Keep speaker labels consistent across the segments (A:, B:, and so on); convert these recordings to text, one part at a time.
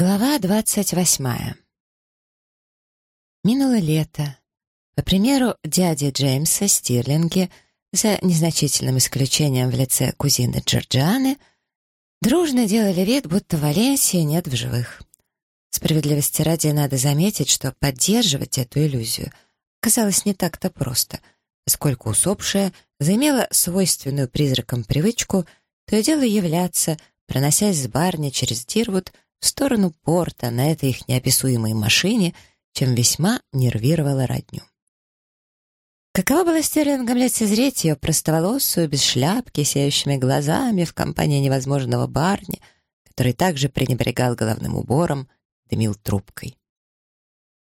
A: Глава двадцать восьмая. Минуло лето. По примеру дяди Джеймса Стирлинги, за незначительным исключением в лице кузины Джорджианы, дружно делали вид, будто Валенсии нет в живых. Справедливости ради надо заметить, что поддерживать эту иллюзию казалось не так-то просто, поскольку усопшая заимела свойственную призракам привычку то и дело являться, проносясь с барни через Дирвуд, в сторону порта на этой их неописуемой машине, чем весьма нервировала родню. Каково было Стерлингом лицезреть ее простоволосую, без шляпки, сияющими глазами в компании невозможного барни, который также пренебрегал головным убором, дымил трубкой.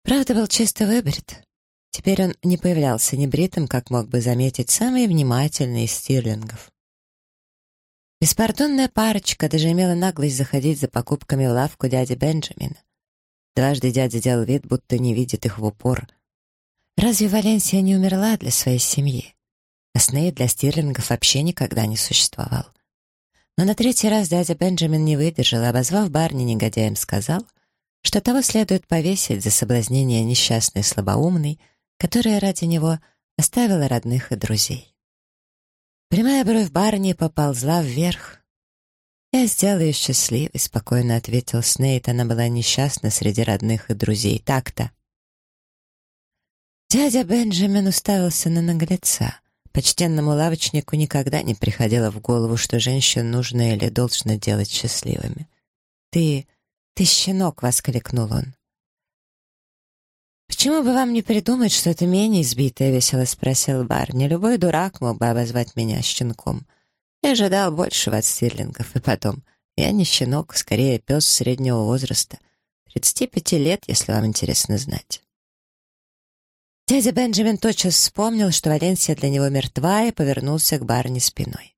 A: Правда, был чисто выбрит. Теперь он не появлялся небритым, как мог бы заметить самый внимательный из стирлингов. Беспардонная парочка даже имела наглость заходить за покупками в лавку дяди Бенджамина. Дважды дядя делал вид, будто не видит их в упор. Разве Валенсия не умерла для своей семьи? А Сней для стирлингов вообще никогда не существовал. Но на третий раз дядя Бенджамин не выдержал и, обозвав барни негодяем, сказал, что того следует повесить за соблазнение несчастной слабоумной, которая ради него оставила родных и друзей. Прямая бровь барни поползла вверх. «Я сделал ее счастливой», — спокойно ответил Снейт. Она была несчастна среди родных и друзей. Так-то. Дядя Бенджамин уставился на наглеца. Почтенному лавочнику никогда не приходило в голову, что женщин нужно или должно делать счастливыми. «Ты... ты щенок!» — воскликнул он. «Почему бы вам не придумать что-то менее избитое?» — весело спросил Барни. «Любой дурак мог бы обозвать меня щенком. Я ожидал большего от стирлингов. И потом, я не щенок, скорее пес среднего возраста. 35 лет, если вам интересно знать». Дядя Бенджамин тотчас вспомнил, что Валенсия для него мертва, и повернулся к Барни спиной.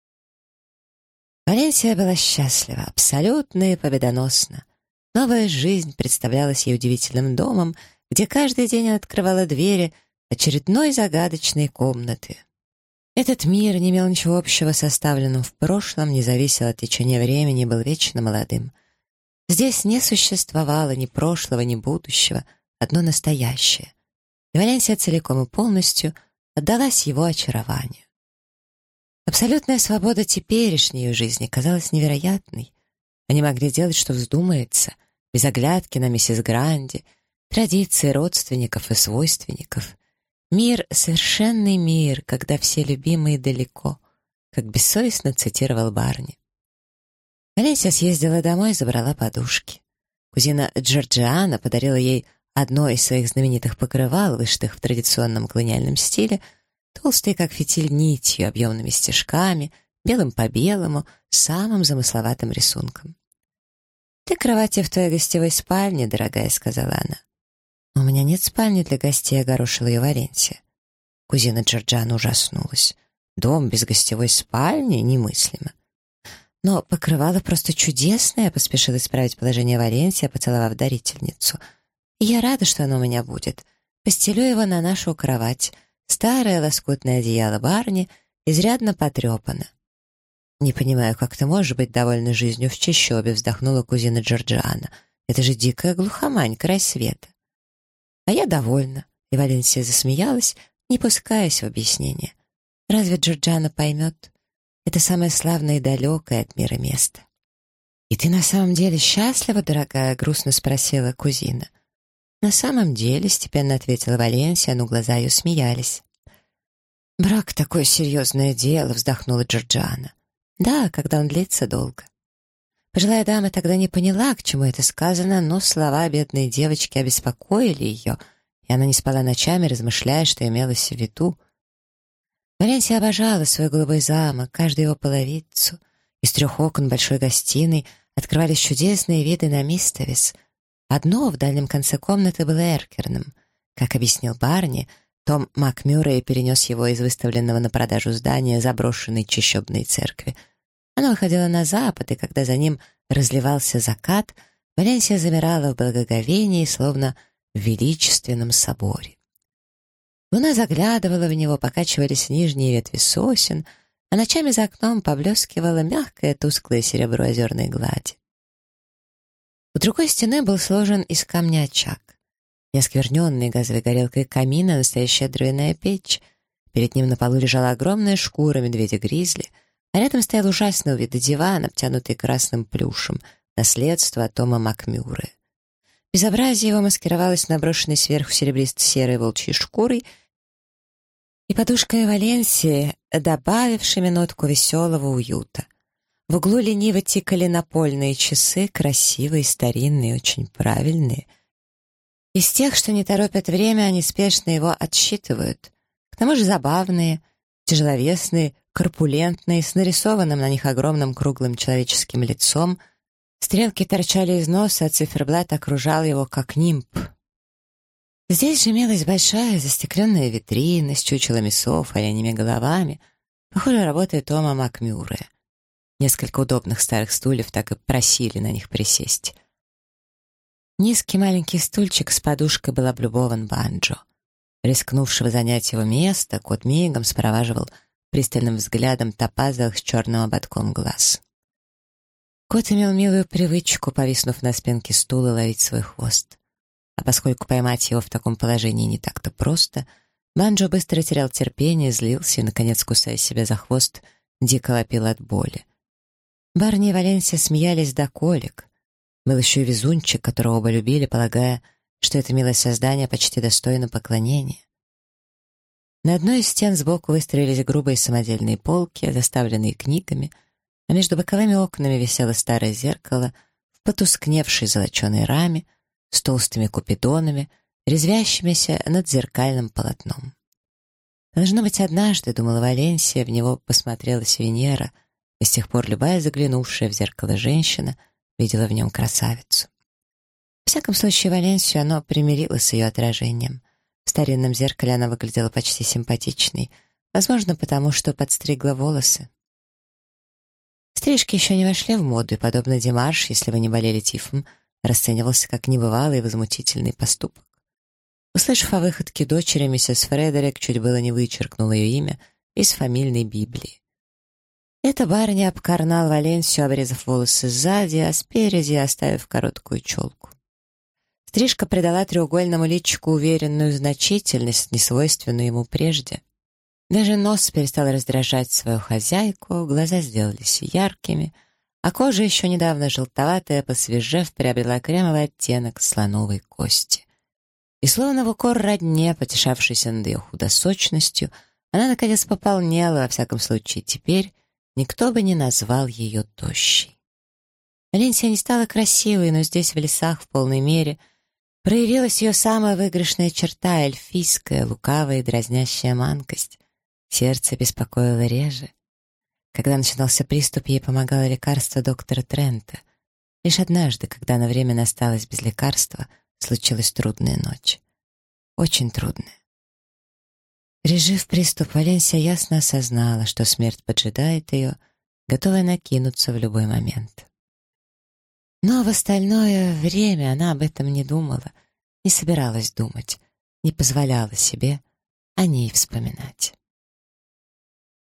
A: Валенсия была счастлива, абсолютно и победоносна. Новая жизнь представлялась ей удивительным домом — где каждый день она открывала двери очередной загадочной комнаты. Этот мир не имел ничего общего с оставленным в прошлом, не зависел от течения времени, был вечно молодым. Здесь не существовало ни прошлого, ни будущего, одно настоящее. И Валенсия целиком и полностью отдалась его очарованию. Абсолютная свобода теперешней жизни казалась невероятной. Они могли делать, что вздумается, без оглядки на миссис Гранди — традиции родственников и свойственников. Мир — совершенный мир, когда все любимые далеко, как бессовестно цитировал Барни. Олеся съездила домой и забрала подушки. Кузина Джорджиана подарила ей одно из своих знаменитых покрывал, вышитых в традиционном колониальном стиле, толстые, как фитиль, нитью, объемными стежками, белым по белому, самым замысловатым рисунком. «Ты кровати в твоей гостевой спальне, дорогая», — сказала она. «У меня нет спальни для гостей», — огорошила ее Валенсия. Кузина Джорджана ужаснулась. «Дом без гостевой спальни? Немыслимо». «Но покрывало просто чудесное», — поспешила исправить положение Валенсия, поцеловав дарительницу. «И я рада, что оно у меня будет. Постелю его на нашу кровать. Старое лоскутное одеяло барни изрядно потрепано». «Не понимаю, как ты можешь быть довольна жизнью в чащобе», — вздохнула кузина Джорджиана. «Это же дикая глухомань, край света». А я довольна. И Валенсия засмеялась, не пускаясь в объяснение. Разве Джорджана поймет? Это самое славное и далекое от мира место. «И ты на самом деле счастлива, дорогая?» — грустно спросила кузина. «На самом деле», — степенно ответила Валенсия, но глаза ее смеялись. «Брак — такое серьезное дело», — вздохнула Джорджана. «Да, когда он длится долго». Пожилая дама тогда не поняла, к чему это сказано, но слова бедной девочки обеспокоили ее, и она не спала ночами, размышляя, что имелось в виду. Валенсия обожала свой голубой замок, каждую его половицу. Из трех окон большой гостиной открывались чудесные виды на Мистовис. Одно в дальнем конце комнаты было эркерным. Как объяснил Барни, том Макмюррей перенес его из выставленного на продажу здания заброшенной чащобной церкви — оно выходило на запад, и когда за ним разливался закат, Валенсия замирала в благоговении, словно в величественном соборе. Луна заглядывала в него, покачивались нижние ветви сосен, а ночами за окном поблескивало мягкое тусклое серебро озерной глади. У другой стены был сложен из камня очаг. Неоскверненный газовой горелкой камина настоящая дровяная печь. Перед ним на полу лежала огромная шкура медведя-гризли, а рядом стоял ужасный вида диван, обтянутый красным плюшем, наследство от Тома Макмюры. Безобразие его маскировалось наброшенной сверху серебристо-серой волчьей шкурой и подушкой Валенсии, добавившими нотку веселого уюта. В углу лениво тикали напольные часы, красивые, старинные, очень правильные. Из тех, что не торопят время, они спешно его отсчитывают. К тому же забавные, тяжеловесные, корпулентные, с нарисованным на них огромным круглым человеческим лицом. Стрелки торчали из носа, а циферблат окружал его, как нимб. Здесь же имелась большая застекленная витрина с чучелами сов, оленями головами. Похоже, работает Тома Макмюрре. Несколько удобных старых стульев так и просили на них присесть. Низкий маленький стульчик с подушкой был облюбован банджо. Рискнувшего занять его место, кот мигом спроваживал пристальным взглядом топазовых с черным ободком глаз. Кот имел милую привычку, повиснув на спинке стула, ловить свой хвост. А поскольку поймать его в таком положении не так-то просто, Банджо быстро терял терпение, злился и, наконец, кусая себя за хвост, дико лопил от боли. Барни и Валенсия смеялись до колик. Был еще и везунчик, которого оба любили, полагая, что это милое создание почти достойно поклонения. На одной из стен сбоку выстроились грубые самодельные полки, заставленные книгами, а между боковыми окнами висело старое зеркало в потускневшей золоченой раме с толстыми купидонами, резвящимися над зеркальным полотном. Должно быть, однажды, думала Валенсия, в него посмотрелась Венера — и с тех пор любая заглянувшая в зеркало женщина видела в нем красавицу. В всяком случае, Валенсию оно примирило с ее отражением. В старинном зеркале она выглядела почти симпатичной, возможно, потому что подстригла волосы. Стрижки еще не вошли в моду, и, подобно Димарш, если вы не болели тифом, расценивался как небывалый и возмутительный поступок. Услышав о выходке дочери, миссис Фредерик чуть было не вычеркнула ее имя из фамильной Библии. Эта барыня обкарнал Валенсию, обрезав волосы сзади, а спереди оставив короткую челку. Стрижка придала треугольному личику уверенную значительность, несвойственную ему прежде. Даже нос перестал раздражать свою хозяйку, глаза сделались яркими, а кожа еще недавно желтоватая, посвежев, приобрела кремовый оттенок слоновой кости. И словно в укор родне, потешавшейся над ее худосочностью, она, наконец, пополнела, во всяком случае, теперь никто бы не назвал ее тощей. Валенсия не стала красивой, но здесь, в лесах, в полной мере, проявилась ее самая выигрышная черта — эльфийская, лукавая и дразнящая манкость. Сердце беспокоило реже. Когда начинался приступ, ей помогало лекарство доктора Трента. Лишь однажды, когда на время осталась без лекарства, случилась трудная ночь. Очень трудная. Пережив приступ, Валенсия ясно осознала, что смерть поджидает ее, готовая накинуться в любой момент. Но в остальное время она об этом не думала, не собиралась думать, не позволяла себе о ней вспоминать.